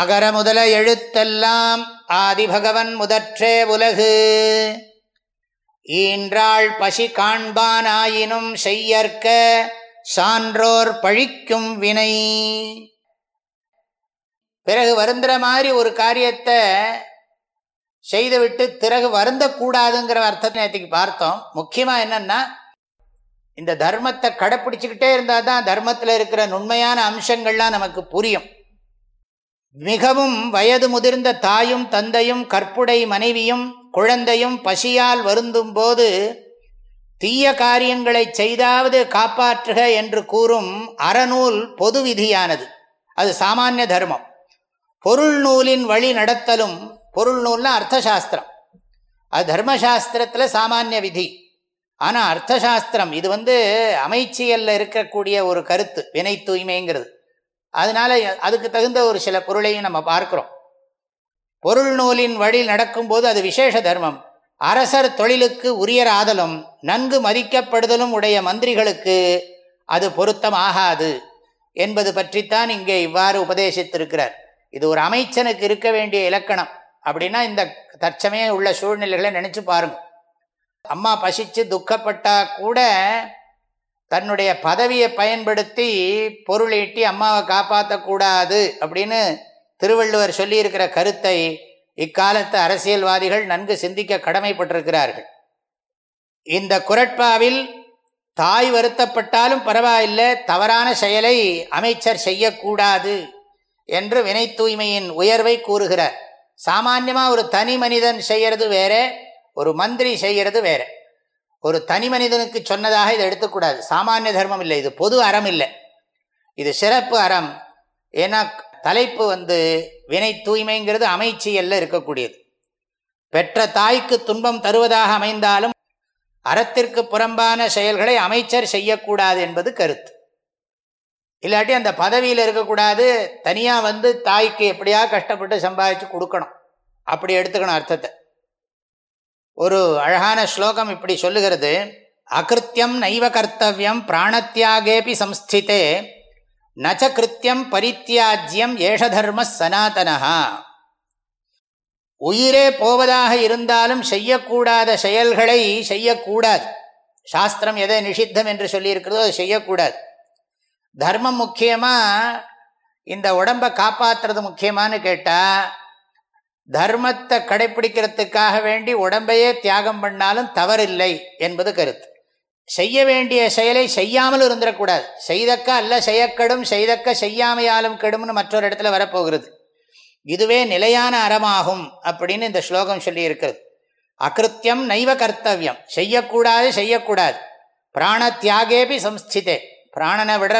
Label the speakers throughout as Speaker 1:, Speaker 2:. Speaker 1: அகர முதல எழுத்தெல்லாம் ஆதிபகவன் முதற்றே உலகு ஈன்றாள் பசி காண்பானாயினும் செய்யற்க சான்றோர் பழிக்கும் வினை பிறகு வருந்துற மாதிரி ஒரு காரியத்தை செய்துவிட்டு பிறகு வருந்தக்கூடாதுங்கிற அர்த்தத்தை நேற்றுக்கு பார்த்தோம் முக்கியமாக என்னென்னா இந்த தர்மத்தை கடைப்பிடிச்சிக்கிட்டே இருந்தால் தான் தர்மத்தில் இருக்கிற நுண்மையான அம்சங்கள்லாம் நமக்கு புரியும் மிகவும் வயது முதிர்ந்த தாயும் தந்தையும் கற்புடை மனைவியும் குழந்தையும் பசியால் வருந்தும் போது தீய காரியங்களை செய்தாவது காப்பாற்றுக என்று கூறும் அறநூல் பொது விதியானது அது சாமானிய தர்மம் பொருள் நூலின் வழி நடத்தலும் பொருள் நூல்னா அர்த்தசாஸ்திரம் அது தர்மசாஸ்திரத்தில் சாமானிய விதி ஆனால் அர்த்தசாஸ்திரம் இது வந்து அமைச்சியல்ல இருக்கக்கூடிய ஒரு கருத்து வினை தூய்மைங்கிறது அதனால அதுக்கு தகுந்த ஒரு சில பொருளையும் நம்ம பார்க்கிறோம் பொருள் நூலின் வழி நடக்கும்போது அது விசேஷ தர்மம் அரசர் தொழிலுக்கு உரியராதலும் நன்கு மதிக்கப்படுதலும் உடைய மந்திரிகளுக்கு அது பொருத்தம் ஆகாது என்பது பற்றித்தான் இங்கே இவ்வாறு உபதேசித்திருக்கிறார் இது ஒரு அமைச்சனுக்கு இருக்க வேண்டிய இலக்கணம் அப்படின்னா இந்த தற்சமயம் உள்ள சூழ்நிலைகளை நினச்சி பாருங்க அம்மா பசித்து துக்கப்பட்டால் கூட தன்னுடைய பதவியை பயன்படுத்தி பொருள் ஈட்டி அம்மாவை காப்பாற்றக்கூடாது அப்படின்னு திருவள்ளுவர் சொல்லியிருக்கிற கருத்தை இக்காலத்து அரசியல்வாதிகள் நன்கு சிந்திக்க கடமைப்பட்டிருக்கிறார்கள் இந்த குரட்பாவில் தாய் வருத்தப்பட்டாலும் பரவாயில்லை தவறான செயலை அமைச்சர் செய்யக்கூடாது என்று வினை தூய்மையின் உயர்வை கூறுகிறார் சாமான்யமாக ஒரு தனி மனிதன் செய்கிறது வேற ஒரு மந்திரி செய்கிறது வேற ஒரு தனி மனிதனுக்கு சொன்னதாக இதை எடுத்துக்கூடாது சாமானிய தர்மம் இல்லை இது பொது அறம் இல்லை இது சிறப்பு அறம் ஏன்னா தலைப்பு வந்து வினை தூய்மைங்கிறது அமைச்சியல்ல இருக்கக்கூடியது பெற்ற தாய்க்கு துன்பம் தருவதாக அமைந்தாலும் அறத்திற்கு புறம்பான செயல்களை அமைச்சர் செய்யக்கூடாது என்பது கருத்து இல்லாட்டி அந்த பதவியில் இருக்கக்கூடாது தனியாக வந்து தாய்க்கு எப்படியா கஷ்டப்பட்டு சம்பாதிச்சு கொடுக்கணும் அப்படி எடுத்துக்கணும் அர்த்தத்தை ஒரு அழகான ஸ்லோகம் இப்படி சொல்லுகிறது அகிருத்தியம் நைவ கர்த்தவியம் பிராணத்தியாகேபி சம்ஸ்திதே நச்ச கிருத்தியம் பரித்தியாஜ்யம் ஏஷ தர்ம சனாதனஹா உயிரே போவதாக இருந்தாலும் செய்யக்கூடாத செயல்களை செய்யக்கூடாது சாஸ்திரம் எதை நிஷித்தம் என்று சொல்லியிருக்கிறதோ அதை செய்யக்கூடாது தர்மம் முக்கியமாக இந்த உடம்பை காப்பாற்றுறது முக்கியமானு கேட்டால் தர்மத்தை கடைபிடிக்கிறதுக்காக வேண்டி உடம்பையே தியாகம் பண்ணாலும் தவறில்லை என்பது கருத்து செய்ய வேண்டிய செயலை செய்யாமல் இருந்துடக்கூடாது செய்தக்க அல்ல செய்யக்கெடும் செய்தக்க செய்யாமையாலும் கெடும்னு மற்றொரு இடத்துல வரப்போகிறது இதுவே நிலையான அறமாகும் அப்படின்னு இந்த ஸ்லோகம் சொல்லி இருக்கிறது அகிருத்தியம் நைவ கர்த்தவியம் செய்யக்கூடாது செய்யக்கூடாது பிராண தியாகேபி சம்ஸ்திதே பிராணனை விடுற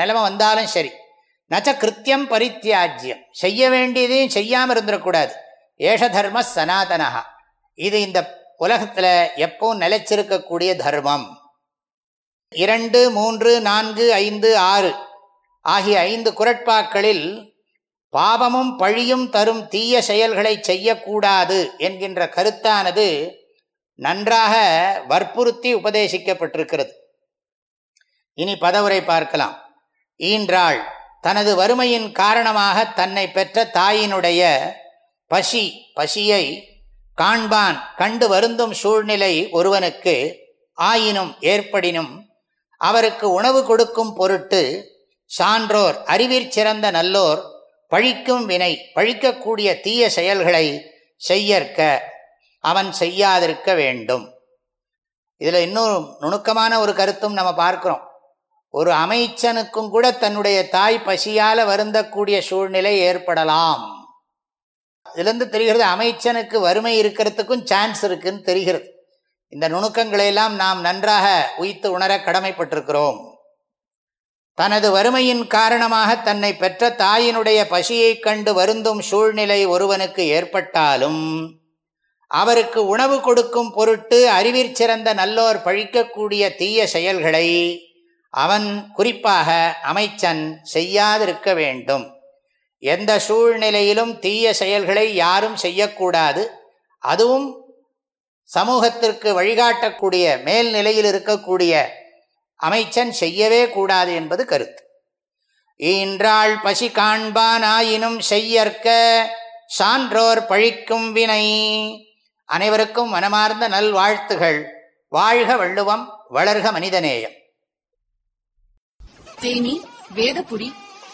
Speaker 1: நிலைமை வந்தாலும் சரி நச்ச கிருத்தியம் பரித்தியாஜ்யம் செய்ய வேண்டியதையும் செய்யாமல் இருந்துடக்கூடாது ஏஷ தர்ம சனாதனா இது இந்த உலகத்தில் எப்பவும் நிலைச்சிருக்கக்கூடிய தர்மம் இரண்டு மூன்று நான்கு ஐந்து ஆறு ஆகிய ஐந்து குரட்பாக்களில் பாவமும் பழியும் தரும் தீய செயல்களை செய்யக்கூடாது என்கின்ற கருத்தானது நன்றாக வற்புறுத்தி உபதேசிக்கப்பட்டிருக்கிறது இனி பதவுரை பார்க்கலாம் ஈன்றாள் தனது வறுமையின் காரணமாக தன்னை பெற்ற தாயினுடைய பசி பசியை காண்பான் கண்டு வருந்தும் சூழ்நிலை ஒருவனுக்கு ஆயினும் ஏற்படினும் அவருக்கு உணவு கொடுக்கும் பொருட்டு சான்றோர் அறிவிற்சிறந்த நல்லோர் பழிக்கும் வினை பழிக்கக்கூடிய தீய செயல்களை செய்யற்க அவன் செய்யாதிருக்க வேண்டும் இதில் இன்னும் நுணுக்கமான ஒரு கருத்தும் நம்ம பார்க்குறோம் ஒரு அமைச்சனுக்கும் கூட தன்னுடைய தாய் பசியால் வருந்தக்கூடிய சூழ்நிலை ஏற்படலாம் இதுலேருந்து தெரிகிறது அமைச்சனுக்கு வறுமை இருக்கிறதுக்கும் சான்ஸ் இருக்குதுன்னு தெரிகிறது இந்த நுணுக்கங்களையெல்லாம் நாம் நன்றாக உயித்து உணர கடமைப்பட்டிருக்கிறோம் தனது வறுமையின் காரணமாக தன்னை பெற்ற தாயினுடைய பசியைக் கண்டு வருந்தும் சூழ்நிலை ஒருவனுக்கு ஏற்பட்டாலும் அவருக்கு உணவு கொடுக்கும் பொருட்டு அறிவிற்சிறந்த நல்லோர் பழிக்கக்கூடிய தீய செயல்களை அவன் குறிப்பாக அமைச்சன் செய்யாதிருக்க வேண்டும் எந்த சூழ்நிலையிலும் தீய செயல்களை யாரும் செய்யக்கூடாது அதுவும் சமூகத்திற்கு வழிகாட்டக்கூடிய மேல்நிலையில் இருக்கக்கூடிய அமைச்சன் செய்யவே கூடாது என்பது கருத்து ஈன்றாள் பசி காண்பானாயினும் செய்யற்க சான்றோர் பழிக்கும் வினை அனைவருக்கும் மனமார்ந்த நல்வாழ்த்துகள் வாழ்க வள்ளுவம் வளர்க மனிதநேயம் தேனி வேதபுடி